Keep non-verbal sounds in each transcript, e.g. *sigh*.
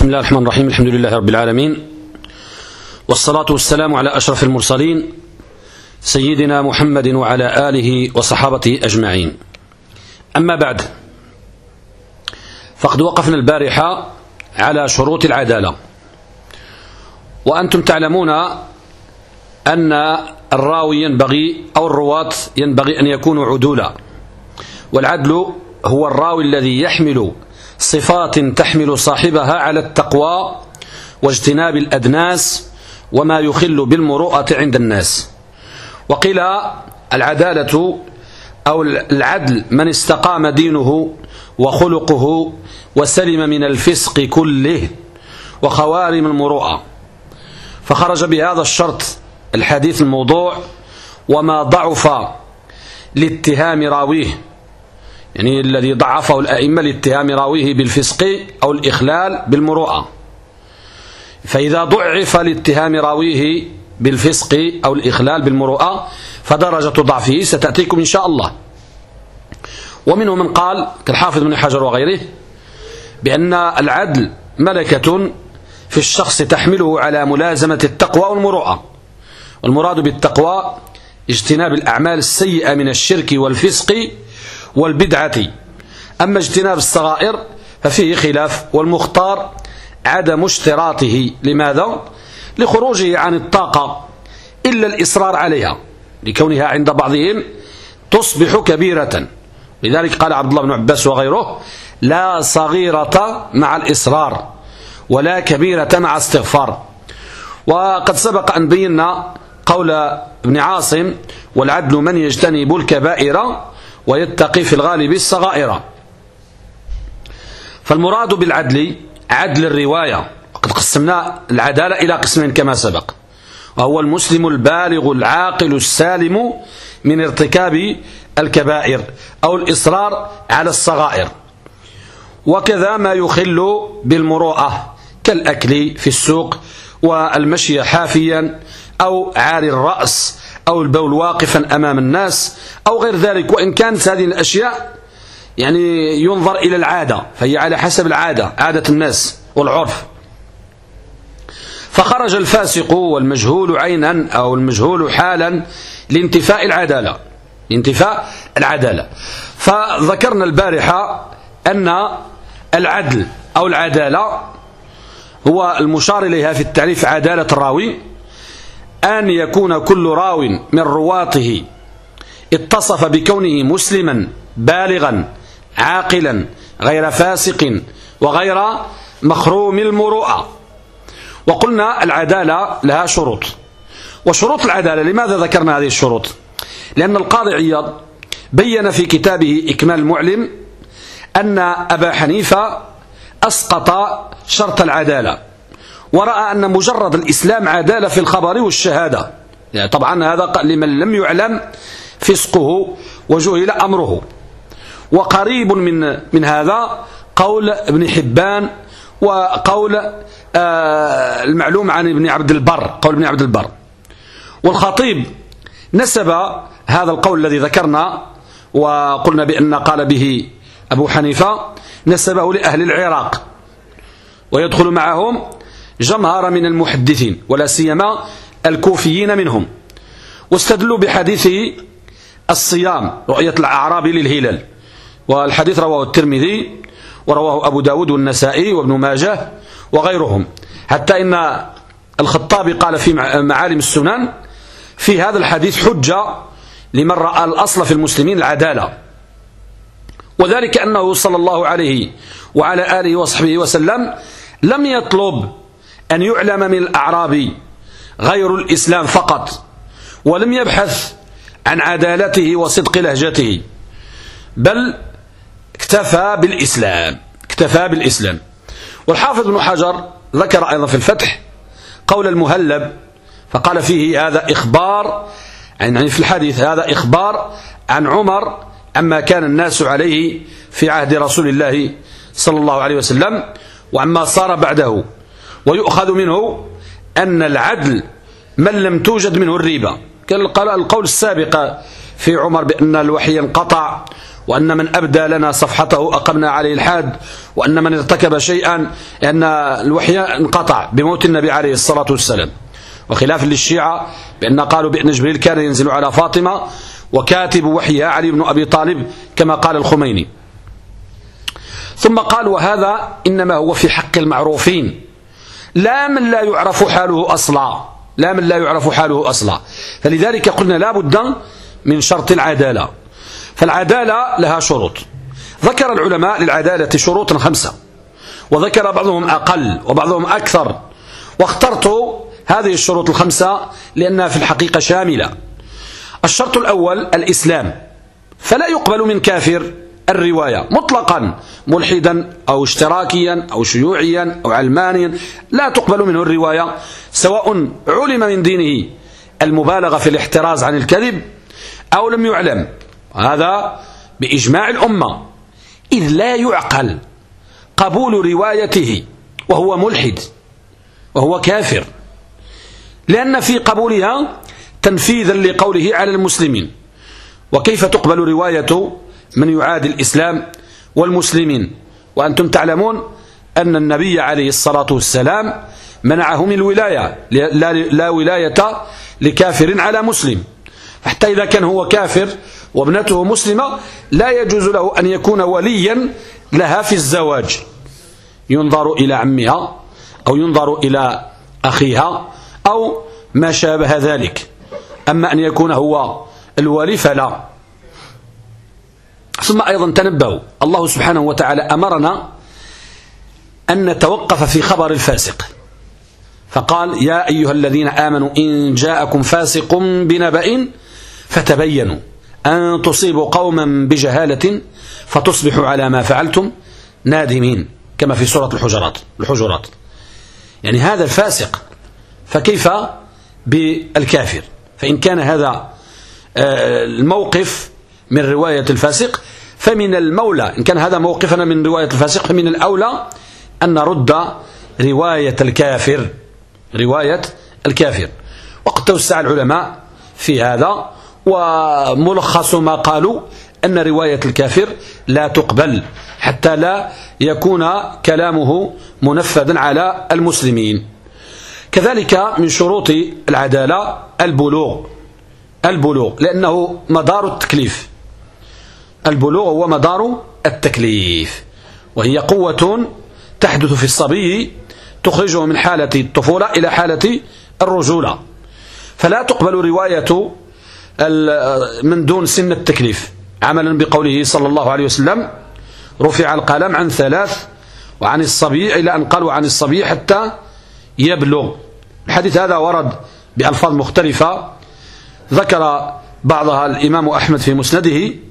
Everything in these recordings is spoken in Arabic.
بسم الله الرحمن الرحيم الحمد لله رب العالمين والصلاة والسلام على أشرف المرسلين سيدنا محمد وعلى آله وصحابته أجمعين أما بعد فقد وقفنا البارحة على شروط العدالة وأنتم تعلمون أن الراوي ينبغي أو الرواة ينبغي أن يكونوا عدولا والعدل هو الراوي الذي يحمل صفات تحمل صاحبها على التقوى واجتناب الأدناس وما يخل بالمروءة عند الناس. وقيل العدالة أو العدل من استقام دينه وخلقه وسلم من الفسق كله وخوارم المروءة. فخرج بهذا الشرط الحديث الموضوع وما ضعف لاتهام راويه. يعني الذي ضعفه الأئمة لاتهام راويه بالفسق أو الإخلال بالمروءة. فإذا ضعف لاتهام راويه بالفسق أو الإخلال بالمروءة فدرجة ضعفه ستأتيكم إن شاء الله. ومنهم من قال كالحافظ بن حجر وغيره بأن العدل ملكة في الشخص تحمله على ملازمة التقوى والمروءة. والمراد بالتقوى اجتناب الأعمال السيئة من الشرك والفسق والبدعة. أما اجتناب الصغائر ففيه خلاف والمختار عدم اشتراطه. لماذا؟ لخروجه عن الطاقة إلا الإصرار عليها. لكونها عند بعضهم تصبح كبيرة. لذلك قال عبد الله بن عباس وغيره لا صغيرة مع الإصرار ولا كبيرة مع استغفار وقد سبق أن بينا قول ابن عاصم والعدل من يجتنب الكبائر ويتقي في الغالب الصغائر. فالمراد بالعدل عدل الرواية. قد قسمنا العدالة إلى قسمين كما سبق. وهو المسلم البالغ العاقل السالم من ارتكاب الكبائر أو الإصرار على الصغائر. وكذا ما يخل بالمروءة كالأكل في السوق والمشي حافيا أو عاري الرأس أو البول واقفا أمام الناس أو غير ذلك وإن كانت هذه الأشياء يعني ينظر إلى العادة فهي على حسب العادة عادة الناس والعرف. فخرج الفاسق والمجهول عينا أو المجهول حالا لانتفاء العدالة لانتفاء العدالة. فذكرنا البارحة أن العدل أو العدالة هو المشار إليها في التعريف عدالة الراوي. أن يكون كل راو من رواته اتصف بكونه مسلما بالغا عاقلا غير فاسق وغير مخروم المروءة. وقلنا العدالة لها شروط. وشروط العدالة لماذا ذكرنا هذه الشروط؟ لأن القاضي عياض بين في كتابه إكمال المعلم أن أبا حنيفة أسقط شرط العدالة. ورأى أن مجرد الإسلام عدالة في الخبر والشهادة. يعني طبعا هذا لمن لم يعلم فسقه وجهل أمره. وقريب من من هذا قول ابن حبان وقول آه المعلوم عن ابن عبد البر قول ابن عبد البر. والخطيب نسب هذا القول الذي ذكرنا وقلنا بأن قال به أبو حنيفة نسبه لأهل العراق. ويدخل معهم جمهرة من المحدثين ولا سيما الكوفيين منهم. واستدلوا بحديثه الصيام رؤية الأعرابي للهلال. والحديث رواه الترمذي ورواه أبو داود والنسائي وابن ماجه وغيرهم. حتى إن الخطابي قال في معالم السنن في هذا الحديث حجة لمن رأى الأصل في المسلمين العدالة. وذلك أنه صلى الله عليه وعلى آله وصحبه وسلم لم يطلب أن يعلم من الأعراب غير الإسلام فقط ولم يبحث عن عدالته وصدق لهجته بل اكتفى بالإسلام اكتفى بالإسلام. والحافظ بن حجر ذكر أيضا في الفتح قول المهلب فقال فيه هذا إخبار يعني في الحديث هذا إخبار عن عمر عما كان الناس عليه في عهد رسول الله صلى الله عليه وسلم وعما صار بعده. ويؤخذ منه أن العدل من لم توجد منه الريبة. كان القول السابق في عمر بأن الوحي انقطع وأن من أبدى لنا صفحته أقمنا عليه الحاد وأن من ارتكب شيئا أن الوحي انقطع بموت النبي عليه الصلاة والسلام. وخلاف للشيعة بأن قالوا بأن جبريل كان ينزل على فاطمة وكاتب وحيها علي بن أبي طالب كما قال الخميني. ثم قال وهذا إنما هو في حق المعروفين. لا من لا يعرف حاله أصلا. لا من لا يعرف حاله أصلا. فلذلك قلنا لا بد من شرط العدالة. فالعدالة لها شروط. ذكر العلماء للعدالة شروطا خمسة. وذكر بعضهم أقل وبعضهم أكثر. واخترت هذه الشروط الخمسة لأنها في الحقيقة شاملة. الشرط الأول الإسلام. فلا يقبل من كافر الرواية مطلقا ملحدا أو اشتراكيا أو شيوعيا أو علمانيا لا تقبل منه الرواية سواء علم من دينه المبالغة في الاحتراز عن الكذب أو لم يعلم. هذا بإجماع الأمة إذ لا يعقل قبول روايته وهو ملحد وهو كافر لأن في قبولها تنفيذا لقوله على المسلمين. وكيف تقبل رواية من يعادي الإسلام والمسلمين. وأنتم تعلمون أن النبي عليه الصلاة والسلام منعهم الولاية لا, لا ولاية لكافر على مسلم. حتى إذا كان هو كافر وابنته مسلمة لا يجوز له أن يكون وليا لها في الزواج. ينظر إلى عمها أو ينظر إلى أخيها أو ما شابه ذلك. أما أن يكون هو الولي فلا. ثم أيضا تنبهوا. الله سبحانه وتعالى أمرنا أن نتوقف في خبر الفاسق. فقال يا أيها الذين آمنوا إن جاءكم فاسق بنبأ فتبينوا. أن تصيبوا قوما بجهالة فتصبحوا على ما فعلتم نادمين كما في سورة الحجرات. الحجرات. يعني هذا الفاسق فكيف بالكافر؟ فإن كان هذا آه، الموقف من رواية الفاسق فمن المولى. إن كان هذا موقفنا من رواية الفاسق فمن الأولى أن نرد رواية الكافر. رواية الكافر. وقد توسع العلماء في هذا وملخص ما قالوا أن رواية الكافر لا تقبل حتى لا يكون كلامه منفذا على المسلمين. كذلك من شروط العدالة البلوغ. البلوغ لأنه مدار التكليف. البلوغ هو مدار التكليف وهي قوة تحدث في الصبي تخرجه من حالة الطفولة إلى حالة الرجولة. فلا تقبل رواية من دون سن التكليف. عملا بقوله صلى الله عليه وسلم رفع القلم عن ثلاث وعن الصبي إلى أن قالوا عن الصبي حتى يبلغ. الحديث هذا ورد بألفاظ مختلفة. ذكر بعضها الإمام أحمد في مسنده.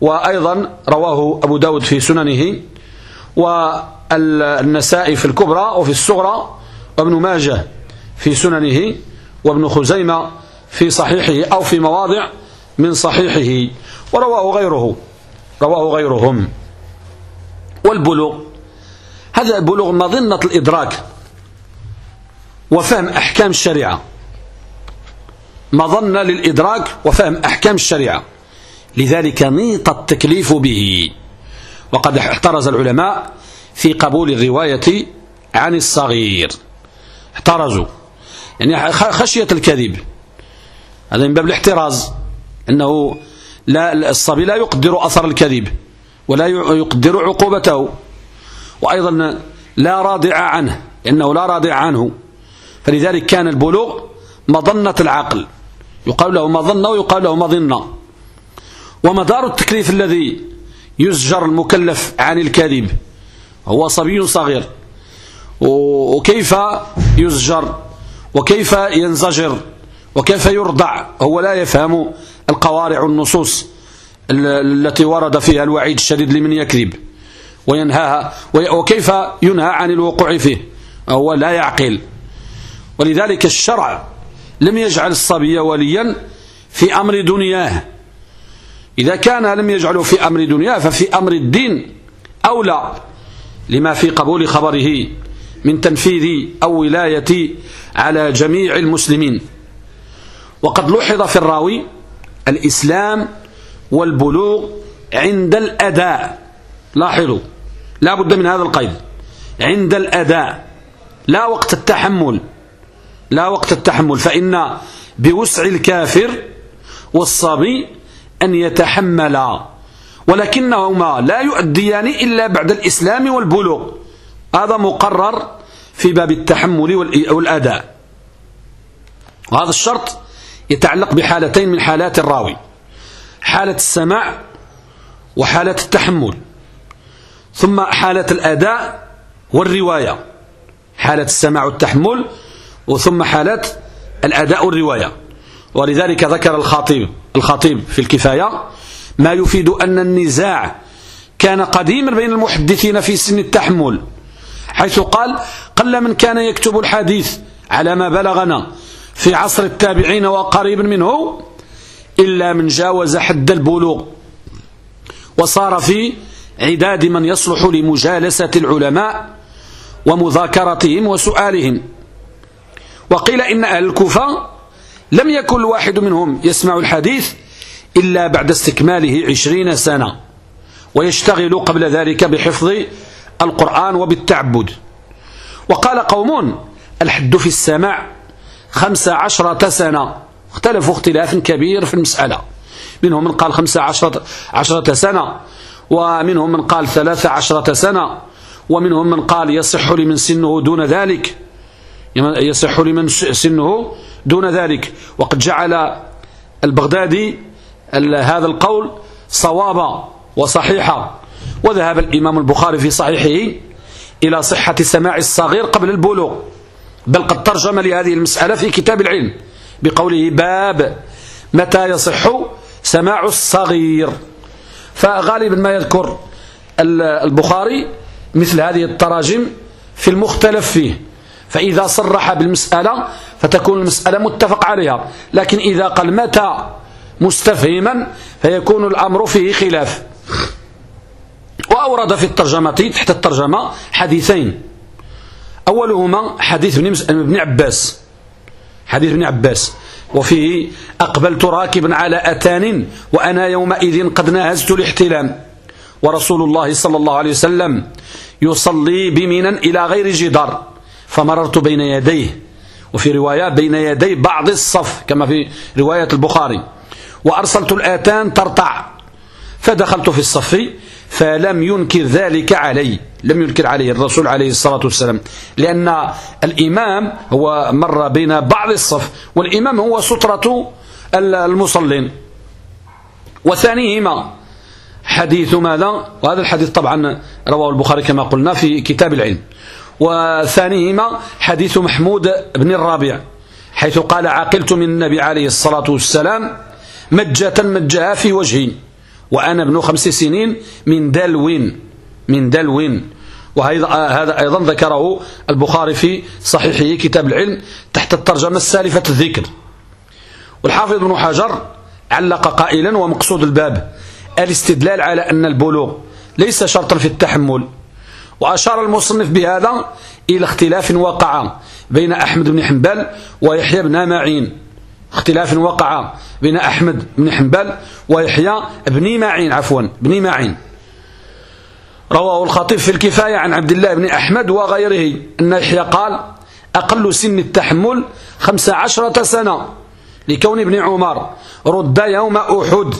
وأيضا رواه أبو داود في سننه والنسائي في الكبرى وفي الصغرى وابن ماجه في سننه وابن خزيمة في صحيحه أو في مواضع من صحيحه. ورواه غيره. رواه غيرهم. والبلوغ. هذا بلوغ مظنة الإدراك وفهم أحكام الشريعة. مظنة للإدراك وفهم أحكام الشريعة. لذلك نيط التكليف به. وقد احترز العلماء في قبول الرواية عن الصغير. احترزوا. يعني خشية الكذب. هذا من باب الاحتراز. أنه لا الصبي لا يقدر أثر الكذب ولا يقدر عقوبته. وأيضا لا رادع عنه. إنه لا رادع عنه. فلذلك كان البلوغ مظنة العقل. يقال له مظنة ويقال له مظنة. ومدار التكليف الذي يزجر المكلف عن الكذب هو صبي صغير. وكيف يزجر؟ وكيف ينزجر؟ وكيف يرضع؟ هو لا يفهم القوارع النصوص التي ورد فيها الوعيد الشديد لمن يكذب. وينهاها وكيف ينهى عن الوقوع فيه؟ هو لا يعقل. ولذلك الشرع لم يجعل الصبي وليا في أمر دنياه. إذا كان لم يجعله في أمر دنياه ففي أمر الدين أولى لما في قبول خبره من تنفيذ أو ولاية على جميع المسلمين. وقد لوحظ في الراوي الإسلام والبلوغ عند الأداء. لاحظوا لا بد من هذا القيد. عند الأداء لا وقت التحمل. لا وقت التحمل فإن بوسع الكافر والصبي أن يتحمل ولكنهما لا يؤديان إلا بعد الإسلام والبلوغ. هذا مقرر في باب التحمل والأداء. وهذا الشرط يتعلق بحالتين من حالات الراوي. حالة السماع وحالة التحمل. ثم حالة الأداء والرواية. حالة السماع والتحمل وثم حالة الأداء والرواية. ولذلك ذكر الخطيب الخطيب في الكفاية ما يفيد أن النزاع كان قديما بين المحدثين في سن التحمل حيث قال قل من كان يكتب الحديث على ما بلغنا في عصر التابعين وقريب منه إلا من جاوز حد البلوغ وصار في عداد من يصلح لمجالسة العلماء ومذاكرتهم وسؤالهم. وقيل إن أهل الكوفة لم يكن الواحد منهم يسمع الحديث إلا بعد استكماله عشرين سنة ويشتغل قبل ذلك بحفظ القرآن وبالتعبد. وقال قوم الحد في السماع خمس عشرة سنة. اختلفوا اختلاف كبير في المسألة. منهم من قال خمس عشرة, عشرة سنة ومنهم من قال ثلاث عشرة سنة ومنهم من قال يصح لمن سنه دون ذلك. يصح لمن سنه دون ذلك. وقد جعل البغدادي هذا القول صوابا وصحيحا. وذهب الإمام البخاري في صحيحه إلى صحة سماع الصغير قبل البلوغ. بل قد ترجم لهذه المسألة في كتاب العلم بقوله باب متى يصح سماع الصغير. فغالبا ما يذكر البخاري مثل هذه التراجم في المختلف فيه. فإذا صرح بالمسألة فتكون المسألة متفق عليها. لكن إذا قال متى مستفهما فيكون الأمر فيه خلاف. وأورد في الترجمة تحت الترجمة حديثين. أولهما حديث ابن عباس. حديث ابن عباس. وفيه أقبلت راكبا على أتان وأنا يومئذ قد ناهزت الاحتلام. ورسول الله صلى الله عليه وسلم يصلي بمنا إلى غير جدار. فمررت بين يديه. وفي رواية بين يدي بعض الصف كما في رواية البخاري. وأرسلت الآتان ترتع. فدخلت في الصف فلم ينكر ذلك علي. لم ينكر عليه الرسول عليه الصلاة والسلام. لأن الإمام هو مر بين بعض الصف والإمام هو سترة المصلين. وثانيهما حديث ماذا؟ وهذا الحديث طبعا رواه البخاري كما قلنا في كتاب العلم. وثانيهما حديث محمود بن الرابع حيث قال عقلت من النبي عليه الصلاة والسلام مجة مجها في وجهي وأنا ابن خمس سنين من دلو من دلو وهذا أيضا ذكره البخاري في صحيحه كتاب العلم تحت الترجمة السالفة الذكر. والحافظ ابن حجر علق قائلا ومقصود الباب الاستدلال على أن البلوغ ليس شرطا في التحمل وأشار المصنف بهذا إلى اختلاف وقع بين أحمد بن حنبل ويحيى بن معين. اختلاف وقع بين أحمد بن حنبل ويحيى بن معين عفوا بن معين. رواه الخطيب في الكفاية عن عبد الله بن أحمد وغيره أن يحيى قال أقل سن التحمل خمس عشرة سنة لكون ابن عمر رد يوم أحد.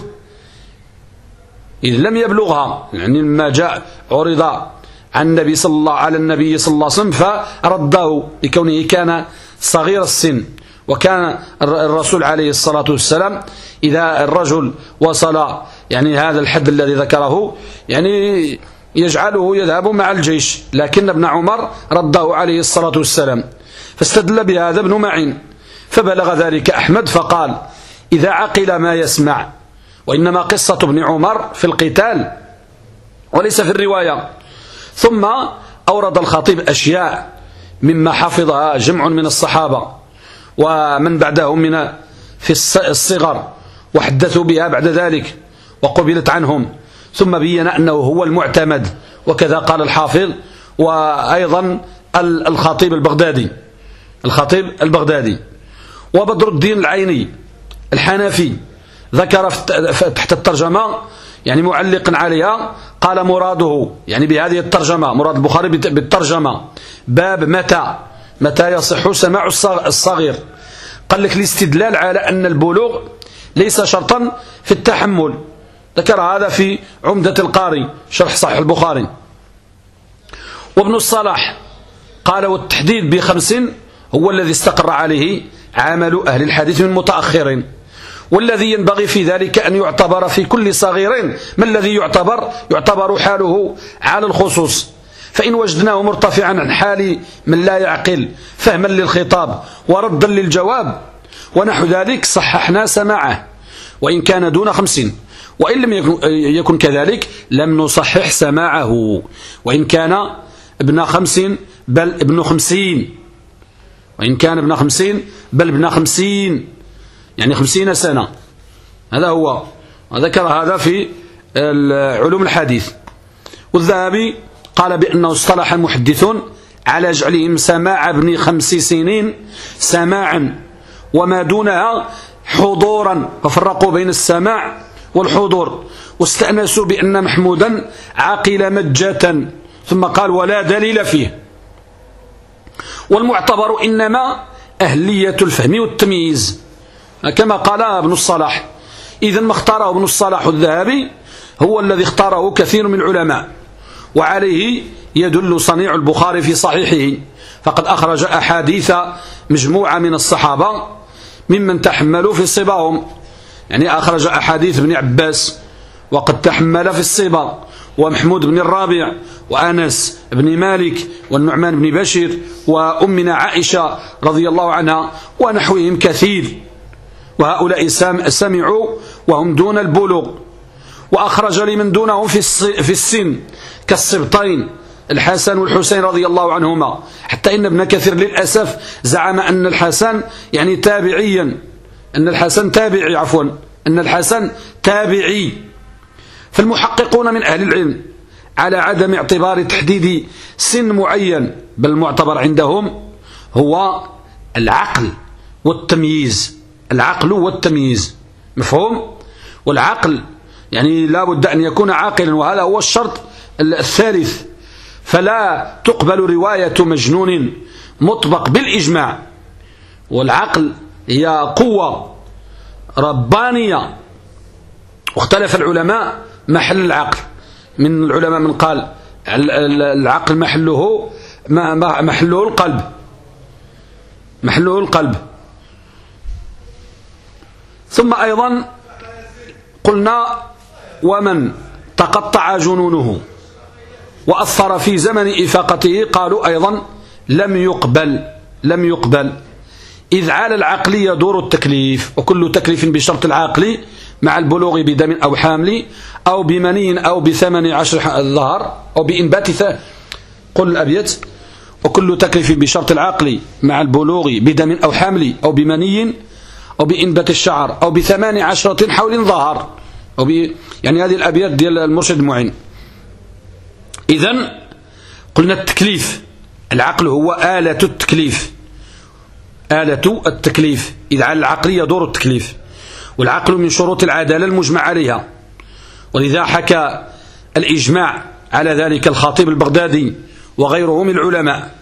إذ لم يبلغها يعني لما جاء عرض عن النبي صلى الله على النبي صلى الله عليه وسلم فرده لكونه كان صغير السن وكان الرسول عليه الصلاة والسلام إذا الرجل وصل يعني هذا الحد الذي ذكره يعني يجعله يذهب مع الجيش لكن ابن عمر رده عليه الصلاة والسلام. فاستدل بهذا ابن معين فبلغ ذلك أحمد فقال إذا عقل ما يسمع وإنما قصة ابن عمر في القتال وليس في الرواية. ثم أورد الخطيب أشياء مما حفظها جمع من الصحابة ومن بعدهم من في الصغر وحدثوا بها بعد ذلك وقبلت عنهم. ثم بين أنه هو المعتمد وكذا قال الحافظ وأيضا الخطيب البغدادي الخطيب البغدادي. وبدر الدين العيني الحنفي ذكر تحت الترجمة يعني معلق عليها قال مراده يعني بهذه الترجمة مراد البخاري بالترجمة. باب متى؟ متى يصح سماع الصغير؟ قال لك الاستدلال على أن البلوغ ليس شرطا في التحمل. ذكر هذا في عمدة القاري شرح صحيح البخاري. وابن الصلاح قال والتحديد بخمس هو الذي استقر عليه عمل أهل الحديث من متأخرين. والذي ينبغي في ذلك أن يعتبر في كل صغير ما الذي يعتبر؟ يعتبر حاله على الخصوص. فإن وجدناه مرتفعا عن حال من لا يعقل فهما للخطاب وردا للجواب ونحو ذلك صححنا سماعه وإن كان دون خمسين وإن لم يكن كذلك لم نصحح سماعه. وإن كان ابن خمسين بل ابن خمسين. وإن كان ابن خمسين بل ابن خمسين. يعني خمسين سنة. هذا هو. وذكر هذا في علوم الحديث. والذهبي قال بأنه اصطلح المحدثون على جعلهم سماع ابن خمس سنين سماعا وما دونها حضورا. ففرقوا بين السماع والحضور. واستأنسوا بأن محمودا عاقل مجة ثم قال ولا دليل فيه. والمعتبر إنما أهلية الفهم والتمييز. كما قال ابن الصلاح. إذا ما اختاره ابن الصلاح الذهبي هو الذي اختاره كثير من العلماء وعليه يدل صنيع البخاري في صحيحه. فقد أخرج أحاديث مجموعة من الصحابة ممن تحملوا في صباهم يعني أخرج أحاديث ابن عباس وقد تحمل في الصبا ومحمود بن الرابع وأنس بن مالك والنعمان بن بشير وأمنا عائشة رضي الله عنها ونحوهم كثير. وهؤلاء سمعوا وهم دون البلوغ. وأخرج لمن دونهم في السن كالسبطين الحسن والحسين رضي الله عنهما. حتى إن ابن كثير للأسف زعم أن الحسن يعني تابعيا. أن الحسن تابعي عفوا. أن الحسن تابعي. فالمحققون من أهل العلم على عدم اعتبار تحديد سن معين بل المعتبر عندهم هو العقل والتمييز. العقل والتمييز مفهوم؟ والعقل يعني لا بد أن يكون عاقلا وهذا هو الشرط الثالث. فلا تقبل رواية مجنون مطبق بالإجماع. والعقل هي قوة ربانية. واختلف العلماء محل العقل. من العلماء من قال العقل محله محله القلب. محله القلب. ثم أيضا قلنا ومن تقطع جنونه وأثر في زمن إفاقته قالوا أيضا لم يقبل لم يقبل. إذ على العقل يدور التكليف وكل تكليف بشرط العقل مع البلوغ بدم أو حامل أو بمني أو بثمن عشر ظهر أو بإنبات قل الأبيت وكل تكليف بشرط العقل مع البلوغ بدم أو حامل أو بمني أو بإنبات الشعر أو بثمان عشرة حول ظهر أو ب... يعني هذه الأبيات ديال المرشد المعين. إذن قلنا التكليف. العقل هو آلة التكليف. آلة التكليف. إذا على العقل يدور التكليف. والعقل من شروط العدالة المجمع عليها. ولذا حكى الإجماع على ذلك الخطيب البغدادي وغيره من العلماء.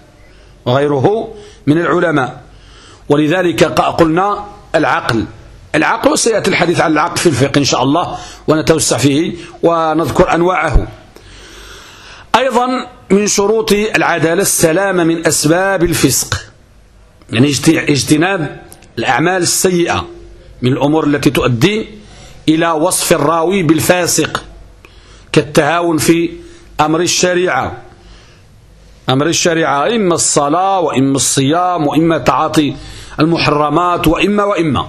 وغيره من العلماء. ولذلك قلنا العقل. العقل سيأتي الحديث عن العقل في الفقه إن شاء الله ونتوسع فيه ونذكر أنواعه. أيضا من شروط العدالة السلامة من أسباب الفسق يعني اجتناب الأعمال السيئة من الأمور التي تؤدي إلى وصف الراوي بالفاسق كالتهاون في أمر الشريعة. أمر الشريعة إما الصلاة وإما الصيام وإما تعاطي المحرمات وإما وإما.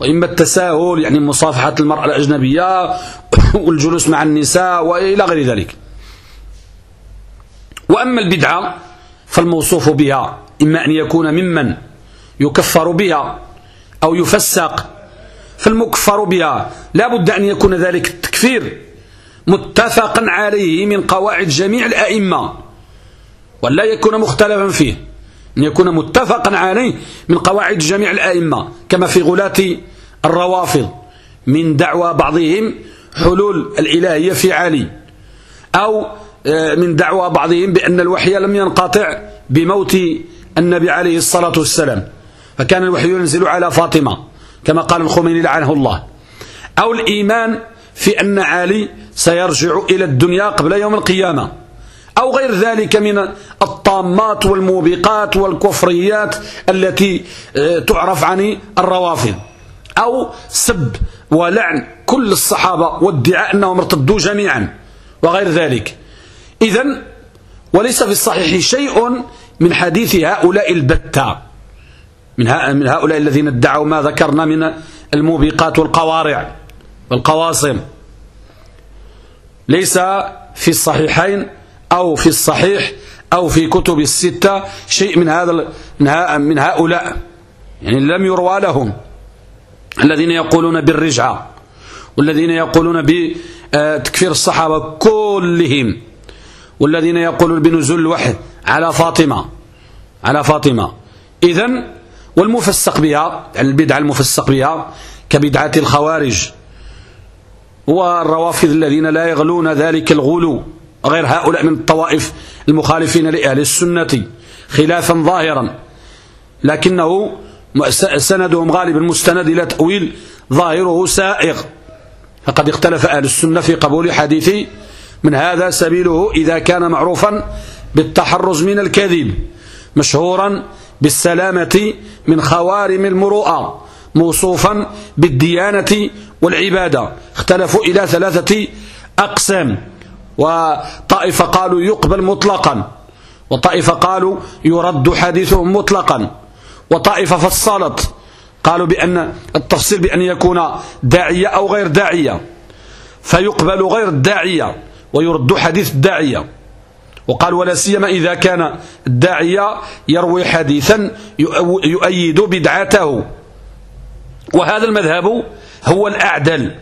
وإما التساهل يعني مصافحة المرأة الأجنبية *coughs* والجلوس مع النساء وإلى غير ذلك. وأما البدعة فالموصوف بها إما أن يكون ممن يكفر بها أو يفسق فالمكفر بها. لا بد أن يكون ذلك التكفير متفقا عليه من قواعد جميع الأئمة ولا يكون مختلفا فيه. أن يكون متفقا عليه من قواعد جميع الأئمة كما في غلاة الروافض من دعوى بعضهم حلول الإلهية في علي أو آه، من دعوى بعضهم بأن الوحي لم ينقطع بموت النبي عليه الصلاة والسلام. فكان الوحي ينزل على فاطمة كما قال الخميني لعنه الله. أو الإيمان في أن علي سيرجع إلى الدنيا قبل يوم القيامة. أو غير ذلك من الطامات والموبقات والكفريات التي آه، تعرف عن الروافض. أو سب ولعن كل الصحابة وادعاء أنهم ارتدوا جميعا وغير ذلك. إذا وليس في الصحيح شيء من حديث هؤلاء البتة من هؤلاء الذين ادعوا ما ذكرنا من الموبقات والقوارع والقواصم. ليس في الصحيحين أو في الصحيح أو في كتب الستة شيء من هذا من هؤلاء. يعني لم يروى لهم. الذين يقولون بالرجعة والذين يقولون بتكفير الصحابة كلهم والذين يقولون بنزول الوحي على فاطمة. على فاطمة. إذن والمفسق بها يعني البدعة المفسق بها كبدعة الخوارج والروافض الذين لا يغلون ذلك الغلو. غير هؤلاء من الطوائف المخالفين لأهل السنة خلافا ظاهرا. لكنه سندهم غالبا مستند إلى تأويل ظاهره سائغ. فقد اختلف أهل السنة في قبول حديث من هذا سبيله إذا كان معروفا بالتحرز من الكذب مشهورا بالسلامة من خوارم المروءة موصوفا بالديانة والعبادة. اختلفوا إلى ثلاثة أقسام. وطائفة قالوا يقبل مطلقا وطائفة قالوا يرد حديثهم مطلقا وطائفة فصلت قالوا بأن التفصيل بأن يكون داعية أو غير داعية فيقبل غير الداعية ويرد حديث الداعية. وقال ولا سيما إذا كان الداعية يروي حديثا يؤيد بدعته. وهذا المذهب هو الأعدل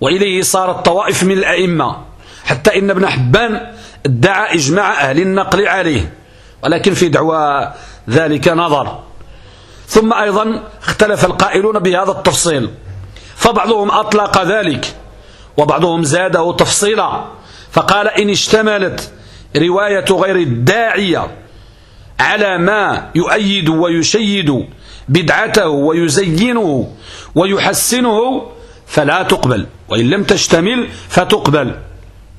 وإليه صارت طوائف من الأئمة. حتى إن ابن حبان ادعى إجماع أهل النقل عليه ولكن في دعوى ذلك نظر. ثم أيضا اختلف القائلون بهذا التفصيل فبعضهم أطلق ذلك وبعضهم زاده تفصيلا فقال إن اشتملت رواية غير الداعية على ما يؤيد ويشيد بدعته ويزينه ويحسنه فلا تقبل وإن لم تشتمل فتقبل.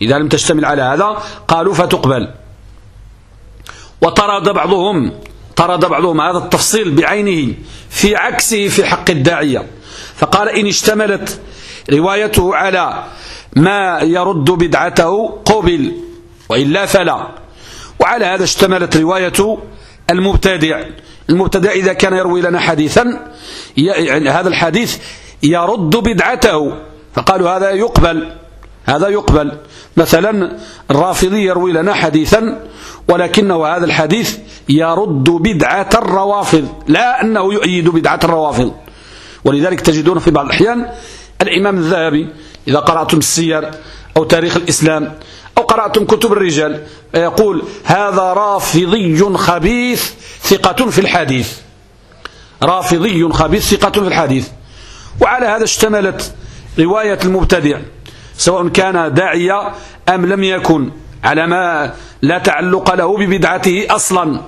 إذا لم تشتمل على هذا قالوا فتقبل. وطرد بعضهم طرد بعضهم هذا التفصيل بعينه في عكسه في حق الداعية. فقال إن اشتملت روايته على ما يرد بدعته قبل وإلا فلا. وعلى هذا اشتملت رواية المبتدع. المبتدع إذا كان يروي لنا حديثا يعني هذا الحديث يرد بدعته. فقالوا هذا يقبل. هذا يقبل. مثلا الرافضي يروي لنا حديثا ولكنه هذا الحديث يرد بدعة الروافض لا أنه يؤيد بدعة الروافض. ولذلك تجدون في بعض الأحيان الإمام الذهبي إذا قرأتم السير أو تاريخ الإسلام أو قرأتم كتب الرجال يقول هذا رافضي خبيث ثقة في الحديث. رافضي خبيث ثقة في الحديث. وعلى هذا اشتملت رواية المبتدع. سواء كان داعية أم لم يكن على ما لا تعلق له ببدعته أصلا.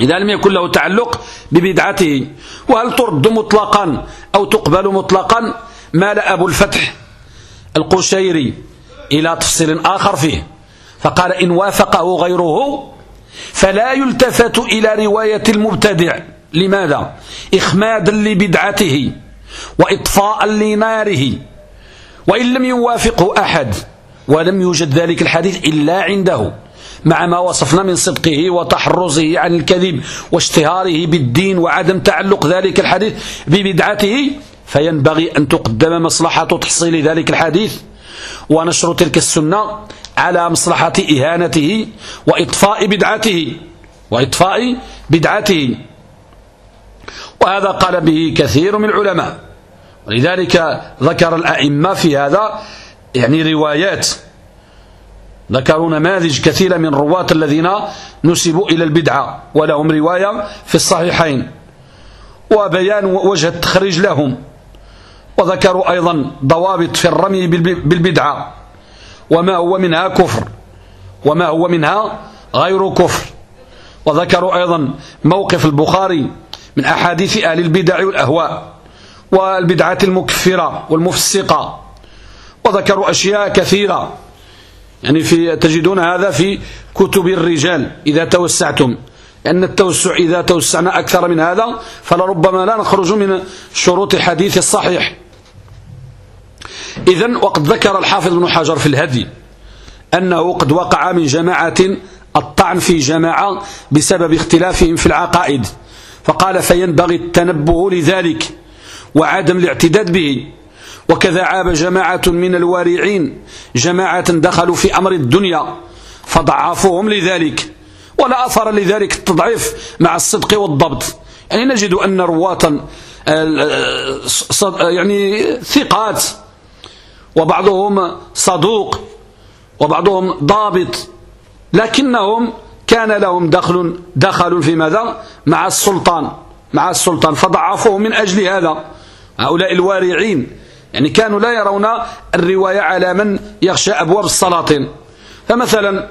إذا لم يكن له تعلق ببدعته. وهل ترد مطلقا أو تقبل مطلقا؟ مال أبو الفتح القشيري إلى تفصيل آخر فيه. فقال إن وافقه غيره فلا يلتفت إلى رواية المبتدع. لماذا؟ إخمادا لبدعته وإطفاء لناره. وإن لم يوافقه أحد ولم يوجد ذلك الحديث إلا عنده مع ما وصفنا من صدقه وتحرزه عن الكذب واشتهاره بالدين وعدم تعلق ذلك الحديث ببدعته فينبغي أن تقدم مصلحة تحصيل ذلك الحديث ونشر تلك السنة على مصلحة إهانته وإطفاء بدعته وإطفاء بدعته. وهذا قال به كثير من العلماء. ولذلك ذكر الأئمة في هذا يعني روايات. ذكروا نماذج كثيرة من رواة الذين نسبوا إلى البدعة ولهم رواية في الصحيحين. وبيان وجه التخريج لهم. وذكروا أيضا ضوابط في الرمي بالبدعة. وما هو منها كفر وما هو منها غير كفر. وذكروا أيضا موقف البخاري من أحاديث أهل البدع والأهواء. والبدعة المكفرة والمفسقة. وذكروا أشياء كثيرة. يعني في تجدون هذا في كتب الرجال إذا توسعتم. لأن التوسع إذا توسعنا أكثر من هذا فلربما لا نخرج من شروط حديث الصحيح. إذن وقد ذكر الحافظ بن حجر في الهدي أنه قد وقع من جماعة الطعن في جماعة بسبب اختلافهم في العقائد. فقال فينبغي التنبه لذلك. وعدم الاعتداد به. وكذا عاب جماعة من الوارعين جماعة دخلوا في أمر الدنيا فضعفوهم لذلك ولا أثر لذلك التضعيف مع الصدق والضبط. يعني نجد أن رواة يعني ثقات وبعضهم صدوق وبعضهم ضابط لكنهم كان لهم دخل دخل في ماذا؟ مع السلطان مع السلطان فضعفوه من أجل هذا. هؤلاء الوارعين يعني كانوا لا يرون الرواية على من يخشى أبواب السلاطين. فمثلا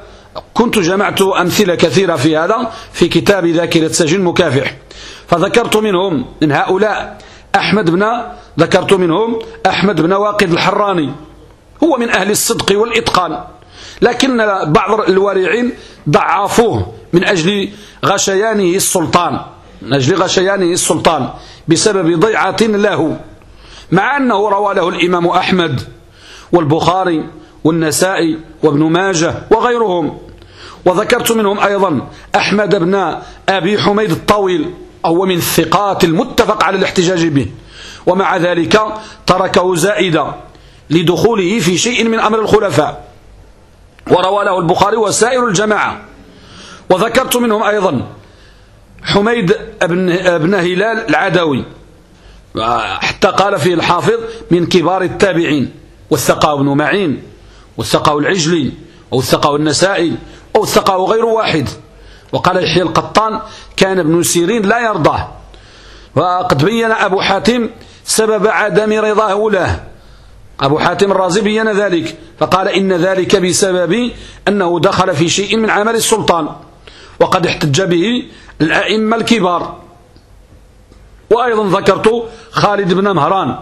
كنت جمعت أمثلة كثيرة في هذا في كتاب ذاكرة سجن مكافح. فذكرت منهم من هؤلاء أحمد بن ذكرت منهم أحمد بن واقد الحراني. هو من أهل الصدق والإتقان. لكن بعض الورعين ضعفوه من أجل غشيانه السلطان. من أجل غشيانه السلطان. بسبب ضيعة له مع أنه روى له الإمام أحمد والبخاري والنسائي وابن ماجه وغيرهم. وذكرت منهم أيضا أحمد بن أبي حميد الطويل هو من الثقات المتفق على الاحتجاج به. ومع ذلك تركه زائدا لدخوله في شيء من أمر الخلفاء. وروى له البخاري وسائر الجماعة. وذكرت منهم أيضا حميد بن هلال العدوي. حتى قال فيه الحافظ من كبار التابعين والثقاء بن معين والثقاء العجلي والثقاء النسائي والثقاء غير واحد. وقال يحيى القطان كان ابن سيرين لا يرضاه. وقد بين أبو حاتم سبب عدم رضاه له. أبو حاتم الرازي بين ذلك فقال إن ذلك بسبب أنه دخل في شيء من عمل السلطان وقد احتج به الأئمة الكبار. وأيضا ذكرت خالد بن مهران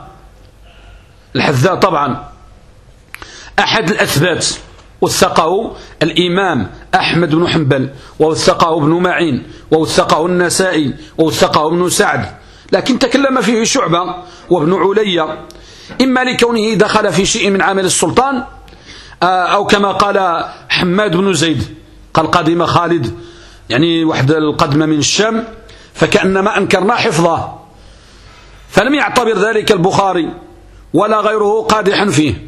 الحذاء طبعا. أحد الأثبات وثقه الإمام أحمد بن حنبل ووثقه ابن معين ووثقه النسائي ووثقه ابن سعد. لكن تكلم فيه شعبة وابن علي إما لكونه دخل في شيء من عمل السلطان آه، أو كما قال حماد بن زيد قال قدم خالد يعني واحد القدم من الشام فكأنما أنكرنا حفظه. فلم يعتبر ذلك البخاري ولا غيره قادحا فيه.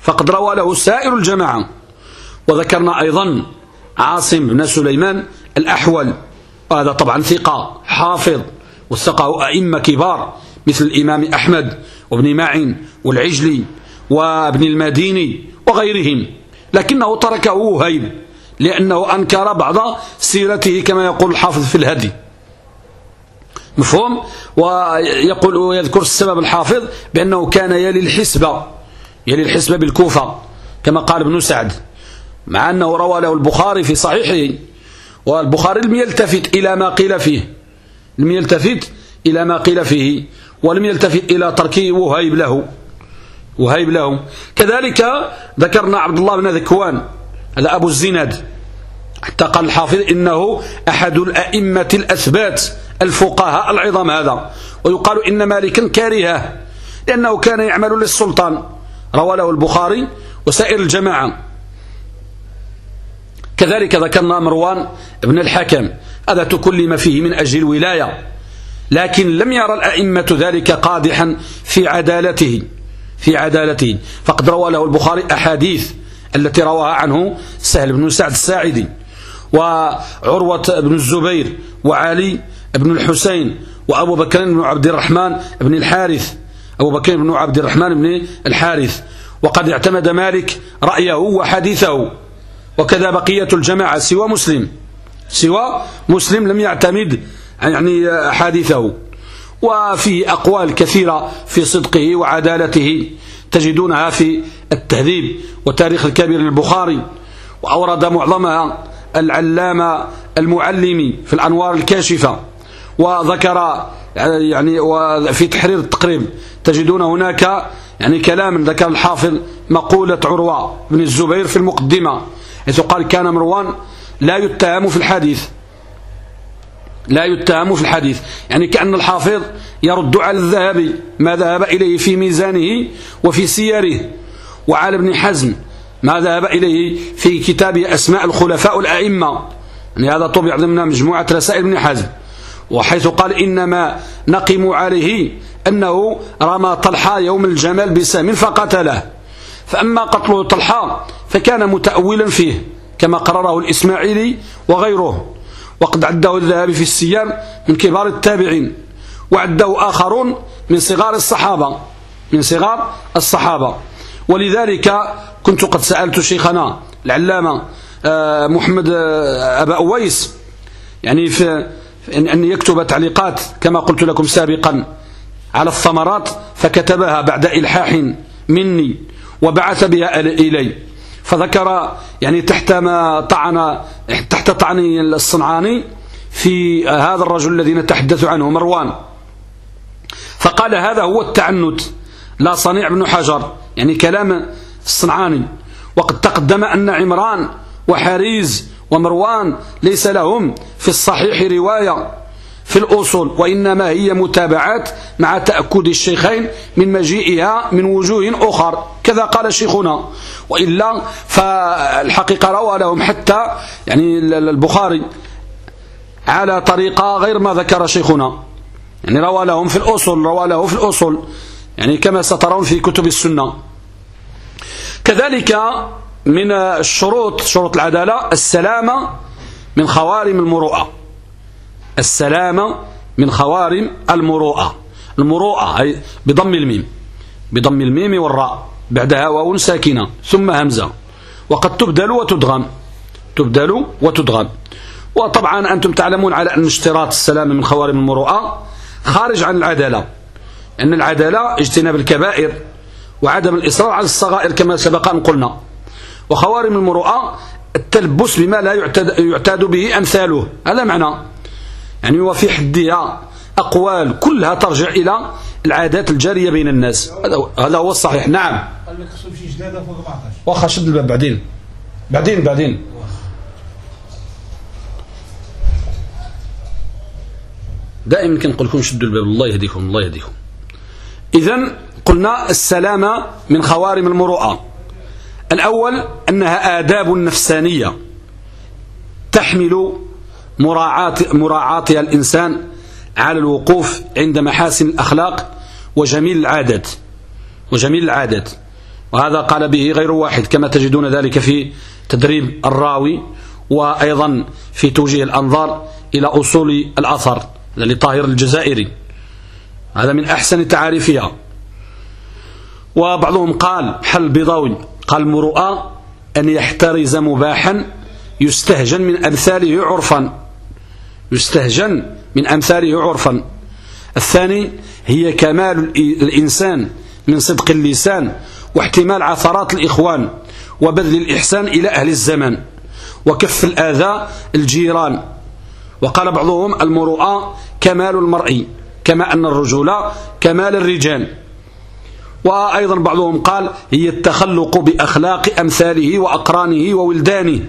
فقد روى له سائر الجماعة. وذكرنا أيضا عاصم بن سليمان الأحول. وهذا طبعا ثقة حافظ وثقة أئمة كبار مثل الإمام أحمد وابن معين والعجلي وابن المديني وغيرهم. لكنه تركه وهيب لأنه أنكر بعض سيرته كما يقول الحافظ في الهدي. مفهوم؟ ويقول ويذكر السبب الحافظ بأنه كان يلي الحسبة يلي الحسبة بالكوفة كما قال ابن سعد. مع أنه روى له البخاري في صحيحه والبخاري لم يلتفت إلى ما قيل فيه. لم يلتفت إلى ما قيل فيه ولم يلتفت إلى تركه وهيب له وهيب له. كذلك ذكرنا عبد الله بن ذكوان. أبو الزناد. حتى قال الحافظ إنه أحد الأئمة الأثبات الفقهاء العظام هذا. ويقال إن مالكا كارهه لأنه كان يعمل للسلطان. روى له البخاري وسائر الجماعة. كذلك ذكرنا مروان ابن الحكم. هذا تكلم فيه من أجل الولاية. لكن لم يرى الأئمة ذلك قادحا في عدالته في عدالته. فقد روى له البخاري أحاديث. التي رواها عنه سهل بن سعد الساعدي وعروة بن الزبير وعلي بن الحسين وأبو بكر بن عبد الرحمن بن الحارث أبو بكر بن عبد الرحمن بن الحارث. وقد اعتمد مالك رأيه وحديثه وكذا بقية الجماعة سوى مسلم. سوى مسلم لم يعتمد يعني حادثه وفيه أقوال كثيرة في صدقه وعدالته تجدونها في التهذيب وتاريخ الكبير للبخاري وأورد معظمها العلامة المعلمي في الأنوار الكاشفة وذكر يعني وفي تحرير التقريب تجدون هناك يعني كلام ذكر الحافظ مقولة عروة بن الزبير في المقدمة حيث قال كان مروان لا يتهم في الحديث. لا يتهم في الحديث يعني كأن الحافظ يرد على الذهبي ما ذهب إليه في ميزانه وفي سيره وعلى ابن حزم ما ذهب إليه في كتاب أسماء الخلفاء الأئمة. يعني هذا طبع ضمن مجموعة رسائل ابن حزم. وحيث قال إنما نقم عليه أنه رمى طلحة يوم الجمال بسهم فقتله. فأما قتله طلحة فكان متأولا فيه كما قرره الإسماعيلي وغيره. وقد عده الذهبي في السيام من كبار التابعين. وعده آخرون من صغار الصحابة. من صغار الصحابة. ولذلك كنت قد سألت شيخنا العلامة آه، محمد آه، أبا أويس يعني في أن يكتب تعليقات كما قلت لكم سابقا على الثمرات فكتبها بعد إلحاح مني وبعث بها إلي. فذكر يعني تحت ما طعن تحت طعن الصنعاني في هذا الرجل الذي نتحدث عنه مروان. فقال هذا هو التعنت لا صنيع بن حجر. يعني كلام الصنعاني. وقد تقدم أن عمران وحريز ومروان ليس لهم في الصحيح رواية في الأصول وإنما هي متابعات مع تأكد الشيخين من مجيئها من وجوه أخر. كذا قال شيخنا. وإلا فالحقيقة روى لهم حتى يعني البخاري على طريقة غير ما ذكر شيخنا. يعني روى لهم في الأصول روى له في الأصول. يعني كما سترون في كتب السنة. كذلك من الشروط شروط العدالة السلامة من خوارم المروءة. السلامة من خوارم المروءة. المروءة أي بضم الميم. بضم الميم والراء. بعدها واو ساكنة. ثم همزة. وقد تبدل وتدغم. تبدل وتدغم. وطبعا أنتم تعلمون على أن اشتراط السلامة من خوارم المروءة خارج عن العدالة. أن العدالة اجتناب الكبائر وعدم الإصرار على الصغائر كما سبق أن قلنا. وخوارم المروءة التلبس بما لا يعتاد, يعتاد به أمثاله. هذا معنى. يعني وفي حدها أقوال كلها ترجع إلى العادات الجارية بين الناس. هذا هو الصحيح. نعم. قال لك شي جدادة فوق 14 واخا شد الباب بعدين. بعدين بعدين. دائما كنقول لكم شدوا الباب. الله يهديكم الله يهديكم. إذا قلنا السلامة من خوارم المروءة. الأول أنها آداب نفسانية تحمل مراعاة مراعاتها الإنسان على الوقوف عند محاسن الأخلاق وجميل العادات. وجميل العادات. وهذا قال به غير واحد كما تجدون ذلك في تدريب الراوي وأيضا في توجيه الأنظار إلى أصول الأثر لطاهر الجزائري. هذا من أحسن تعاريفها. وبعضهم قال حل بضوي قال مروءة أن يحترز مباحا يستهجن من أمثاله عرفا. يستهجن من أمثاله عرفا. الثاني هي كمال الإنسان من صدق اللسان واحتمال عثرات الإخوان وبذل الإحسان إلى أهل الزمان وكف الآذى الجيران. وقال بعضهم المروءة كمال المرء. كما أن الرجولة كمال الرجال. وأيضا بعضهم قال هي التخلق بأخلاق أمثاله وأقرانه وولدانه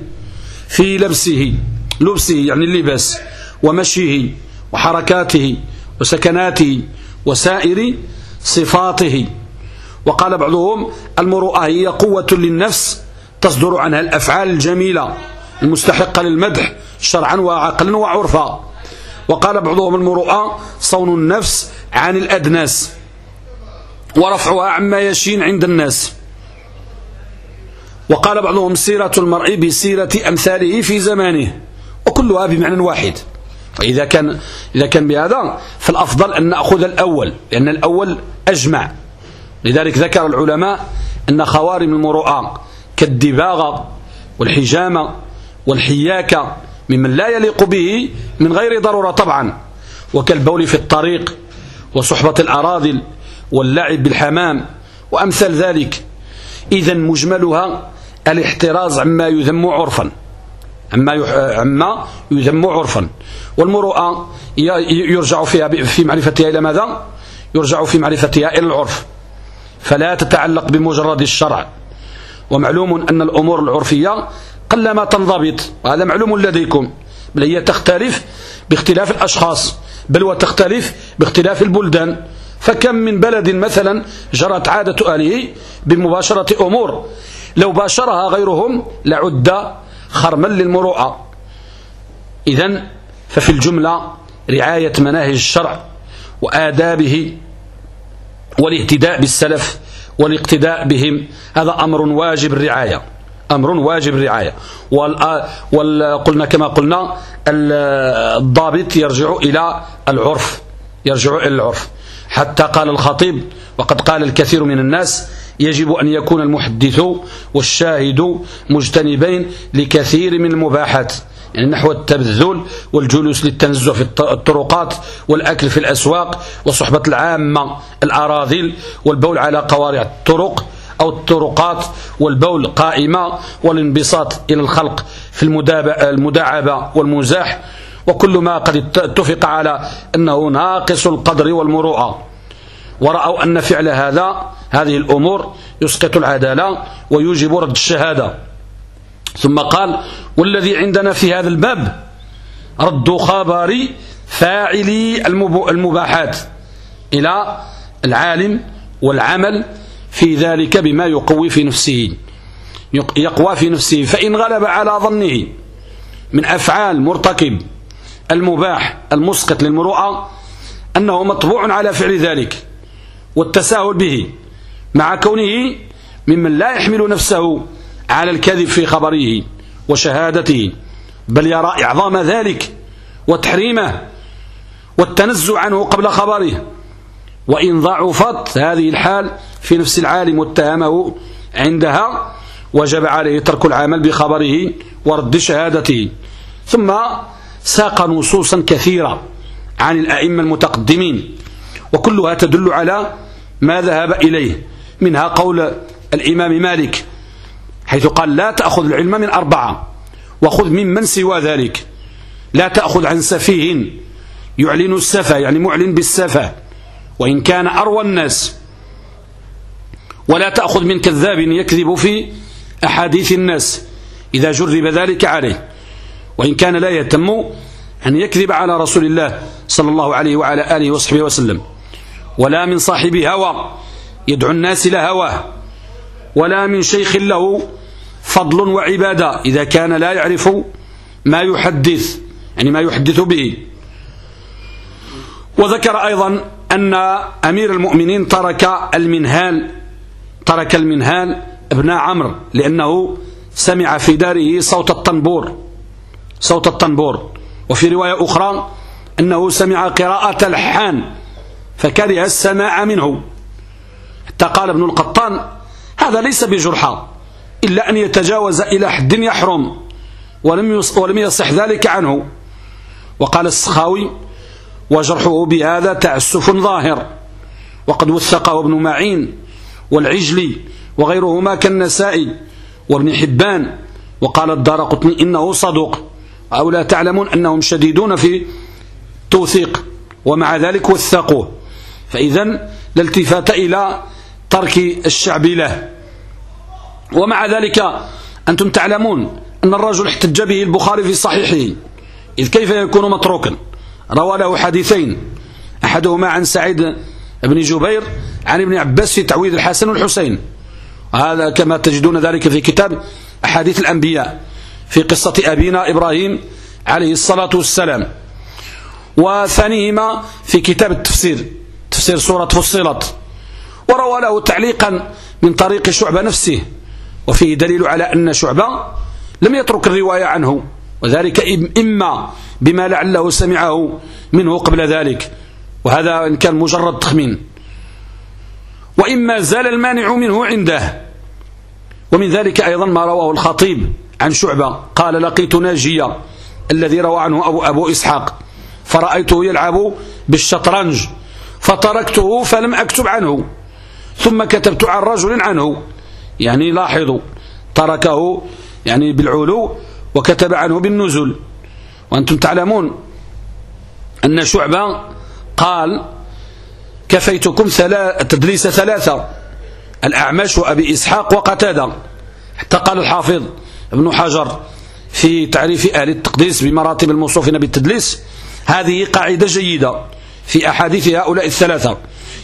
في لبسه لبسه يعني اللباس ومشيه وحركاته وسكناته وسائر صفاته. وقال بعضهم المروءة هي قوة للنفس تصدر عنها الأفعال الجميلة المستحقة للمدح شرعا وعقلا وعرفا. وقال بعضهم المروءة صون النفس عن الأدناس ورفعها عما يشين عند الناس. وقال بعضهم سيرة المرء بسيرة أمثاله في زمانه وكلها بمعنى واحد. فإذا كان إذا كان بهذا فالأفضل أن نأخذ الأول لأن الأول أجمع. لذلك ذكر العلماء أن خوارم المروءة كالدباغة والحجامة والحياكة ممن لا يليق به من غير ضرورة طبعا. وكالبول في الطريق وصحبة الأراذل واللعب بالحمام وأمثال ذلك. إذا مجملها الاحتراز عما يذم عرفا. عما عما يذم عرفا. والمروءة يرجع فيها في معرفتها إلى ماذا؟ يرجع في معرفتها إلى العرف. فلا تتعلق بمجرد الشرع. ومعلوم أن الأمور العرفية قلما تنضبط. وهذا معلوم لديكم. بل هي تختلف باختلاف الأشخاص بل وتختلف باختلاف البلدان. فكم من بلد مثلا جرت عادة أهله بمباشرة أمور. لو باشرها غيرهم لعد خرما للمروءة. إذا ففي الجملة رعاية مناهج الشرع وآدابه والاهتداء بالسلف والاقتداء بهم. هذا أمر واجب الرعاية. أمر واجب الرعاية وقلنا كما قلنا الضابط يرجع إلى العرف يرجع إلى العرف. حتى قال الخطيب وقد قال الكثير من الناس يجب أن يكون المحدث والشاهد مجتنبين لكثير من المباحات يعني نحو التبذل والجلوس للتنزه في الطرقات والأكل في الأسواق وصحبة العامة الأراذل والبول على قوارع الطرق. أو الطرقات والبول قائمة والانبساط إلى الخلق في المداعبة والمزاح. وكل ما قد اتفق على أنه ناقص القدر والمروءة. ورأوا أن فعل هذا هذه الأمور يسقط العدالة ويوجب رد الشهادة. ثم قال والذي عندنا في هذا الباب رد خبر فاعلي المباحات إلى العالم والعمل في ذلك بما يقوي في نفسه. يقوى في نفسه. فإن غلب على ظنه من أفعال مرتكب المباح المسقط للمروءة أنه مطبوع على فعل ذلك والتساهل به مع كونه ممن لا يحمل نفسه على الكذب في خبره وشهادته بل يرى إعظام ذلك وتحريمه والتنزع عنه قبل خبره. وإن ضعفت هذه الحال في نفس العالم واتهمه عندها وجب عليه ترك العمل بخبره ورد شهادته. ثم ساق نصوصا كثيرة عن الأئمة المتقدمين وكلها تدل على ما ذهب إليه. منها قول الإمام مالك حيث قال لا تأخذ العلم من أربعة وخذ ممن سوى ذلك. لا تأخذ عن سفيه. يعلن السفة يعني معلن بالسفة. وإن كان أروى الناس ولا تأخذ من كذاب يكذب في أحاديث الناس إذا جرب ذلك عليه. وإن كان لا يهتم أن يكذب على رسول الله صلى الله عليه وعلى آله وصحبه وسلم ولا من صاحب هوى يدعو الناس إلى هواه ولا من شيخ له فضل وعبادة إذا كان لا يعرف ما يحدث يعني ما يحدث به. وذكر أيضا أن أمير المؤمنين ترك المنهال ترك المنهال ابن عمرو لأنه سمع في داره صوت الطنبور صوت الطنبور وفي رواية أخرى أنه سمع قراءة الحان فكره السماع منه. حتى قال ابن القطان هذا ليس بجرحى إلا أن يتجاوز إلى حد يحرم ولم ولم يصح ذلك عنه. وقال السخاوي وجرحه بهذا تعسف ظاهر. وقد وثقه ابن معين والعجلي وغيرهما كالنسائي وابن حبان. وقال الدار قطني إنه صدوق. أو لا تعلمون أنهم شديدون في توثيق. ومع ذلك وثقوه. فإذا لا إلى ترك الشعب له. ومع ذلك أنتم تعلمون أن الرجل احتج به البخاري في صحيحه. إذ كيف يكون متروكا؟ روى له حديثين. أحدهما عن سعيد بن جبير عن ابن عباس في تعويذ الحسن والحسين. هذا كما تجدون ذلك في كتاب أحاديث الأنبياء في قصة أبينا إبراهيم عليه الصلاة والسلام. وثانيهما في كتاب التفسير تفسير سورة فصلت. وروى له تعليقا من طريق شعبة نفسه. وفيه دليل على أن شعبة لم يترك الرواية عنه. وذلك إما بما لعله سمعه منه قبل ذلك. وهذا إن كان مجرد تخمين. وإما زال المانع منه عنده. ومن ذلك أيضا ما رواه الخطيب عن شعبة. قال لقيت ناجية الذي روى عنه أبو, أبو إسحاق. فرأيته يلعب بالشطرنج. فتركته فلم أكتب عنه. ثم كتبت عن رجل عنه. يعني لاحظوا تركه يعني بالعلو وكتب عنه بالنزل. وأنتم تعلمون أن شعبة قال كفيتكم تدريس ثلاثة الأعمش وأبي إسحاق وقتادة. حتى قال الحافظ ابن حجر في تعريف أهل التقديس بمراتب الموصوفين بالتدليس هذه قاعدة جيدة في أحاديث هؤلاء الثلاثة.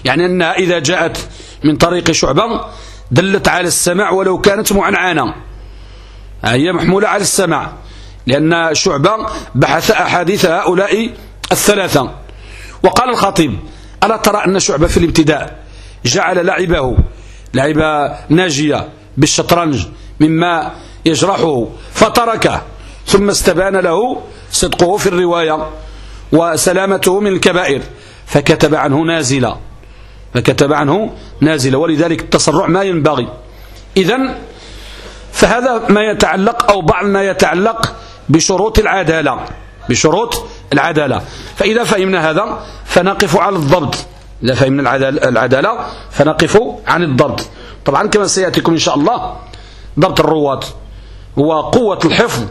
يعني أنها إذا جاءت من طريق شعبة دلت على السماع ولو كانت معنعانة هي محمولة على السماع. لأن شعبة بحث أحاديث هؤلاء الثلاثة. وقال الخطيب ألا ترى أن شعبة في الابتداء جعل لعبه لعب ناجية بالشطرنج مما يجرحه فتركه ثم استبان له صدقه في الرواية وسلامته من الكبائر فكتب عنه نازلا فكتب عنه نازلا ولذلك التسرع ما ينبغي. إذا فهذا ما يتعلق أو بعض ما يتعلق بشروط العدالة بشروط العدالة. فإذا فهمنا هذا فنقف على الضبط. إذا فهمنا العدالة فنقف عن الضبط. طبعا كما سيأتيكم إن شاء الله ضبط الرواة هو قوة الحفظ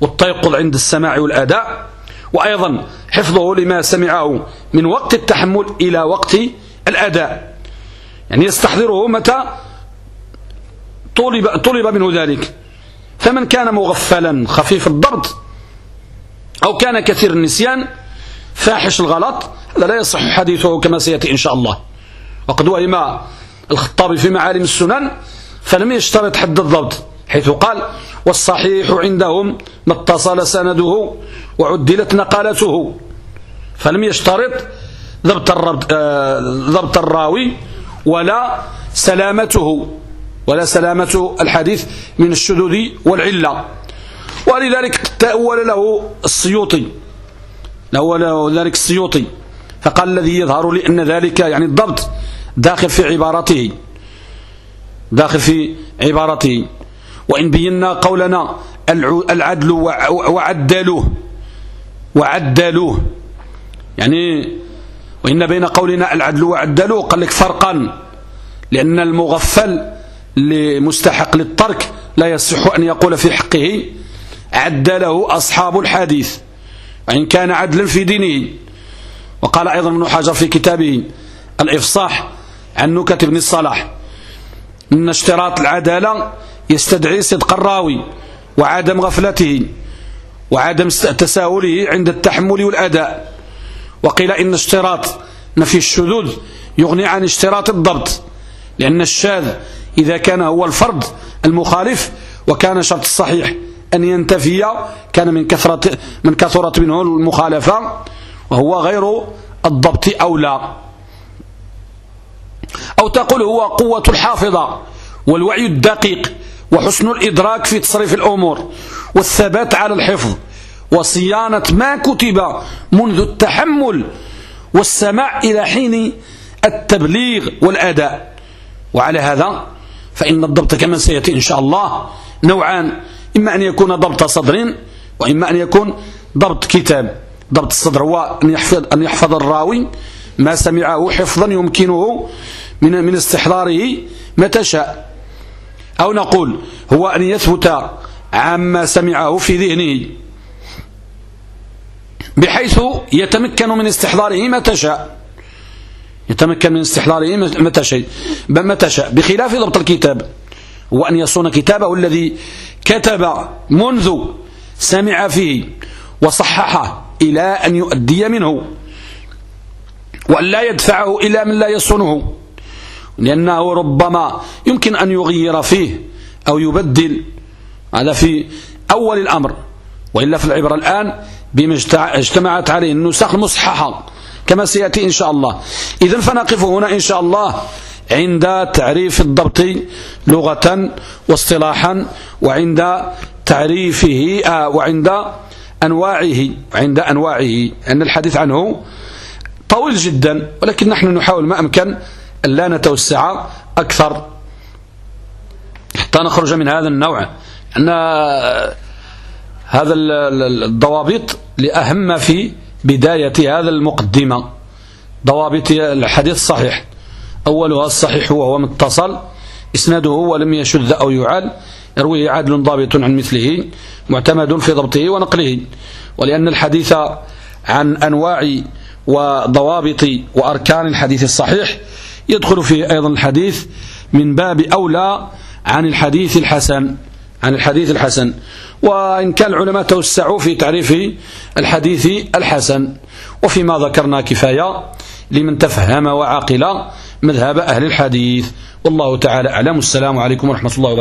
والتيقظ عند السماع والأداء وأيضا حفظه لما سمعه من وقت التحمل إلى وقت الأداء. يعني يستحضره متى طلب, طلب منه ذلك. فمن كان مغفلا خفيف الضبط أو كان كثير النسيان فاحش الغلط هذا لا يصح حديثه كما سيأتي إن شاء الله. وقد وهم الخطابي في معالم السنن فلم يشترط حد الضبط حيث قال والصحيح عندهم ما اتصل سنده وعدلت نقالته. فلم يشترط ضبط, آه، ضبط الراوي ولا سلامته. ولا سلامة الحديث من الشذوذ والعلة. ولذلك تأول له السيوطي. تأول ذلك السيوطي. فقال الذي يظهر لي أن ذلك يعني الضبط داخل في عبارته. داخل في عبارته. وإن بينا قولنا العدل وعدلوه. وعدلوه. يعني وإن بين قولنا العدل وعدلوه قال لك فرقا. لأن المغفل لمستحق للترك لا يصح أن يقول في حقه عدله أصحاب الحديث وإن كان عدلا في دينه. وقال أيضا ابن حجر في كتابه الإفصاح عن نكت ابن الصلاح أن اشتراط العدالة يستدعي صدق الراوي وعدم غفلته وعدم تساهله عند التحمل والأداء. وقيل إن اشتراط نفي الشذوذ يغني عن اشتراط الضبط لأن الشاذ إذا كان هو الفرد المخالف وكان شرط الصحيح أن ينتفي كان من كثرة من كثرت منه المخالفة وهو غير الضبط أولى أو تقول هو قوة الحافظة والوعي الدقيق وحسن الإدراك في تصريف الأمور والثبات على الحفظ وصيانة ما كتب منذ التحمل والسماع إلى حين التبليغ والأداء. وعلى هذا فإن الضبط كما سيأتي إن شاء الله نوعان إما أن يكون ضبط صدر وإما أن يكون ضبط كتاب. ضبط الصدر هو أن يحفظ, أن يحفظ الراوي ما سمعه حفظا يمكنه من من استحضاره متى شاء. أو نقول هو أن يثبت عما سمعه في ذهنه بحيث يتمكن من استحضاره متى شاء. يتمكن من استحضاره متى شاء متى شاء؟ بخلاف ضبط الكتاب. هو أن يصون كتابه الذي كتب منذ سمع فيه وصححه إلى أن يؤدي منه. وأن لا يدفعه إلى من لا يصونه. لأنه ربما يمكن أن يغير فيه أو يبدل. هذا في أول الأمر. وإلا في العبرة الآن بما اجتمعت عليه النسخ المصححة كما سيأتي إن شاء الله. إذن فنقف هنا إن شاء الله عند تعريف الضبط لغة واصطلاحا وعند تعريفه آه وعند أنواعه وعند أنواعه أن الحديث عنه طويل جدا ولكن نحن نحاول ما أمكن أن لا نتوسع أكثر. حتى نخرج من هذا النوع أن هذا الضوابط لأهم في بداية هذا المقدمة ضوابط الحديث الصحيح أولها الصحيح وهو متصل. إسناده ولم يشذ أو يعال. يرويه عدل ضابط عن مثله معتمد في ضبطه ونقله. ولأن الحديث عن أنواع وضوابط وأركان الحديث الصحيح يدخل فيه أيضا الحديث من باب أولى عن الحديث الحسن. عن الحديث الحسن. وإن كان العلماء توسعوا في تعريف الحديث الحسن. وفيما ذكرنا كفاية لمن تفهم وعقل مذهب أهل الحديث. والله تعالى أعلم. السلام عليكم ورحمة الله وبركاته.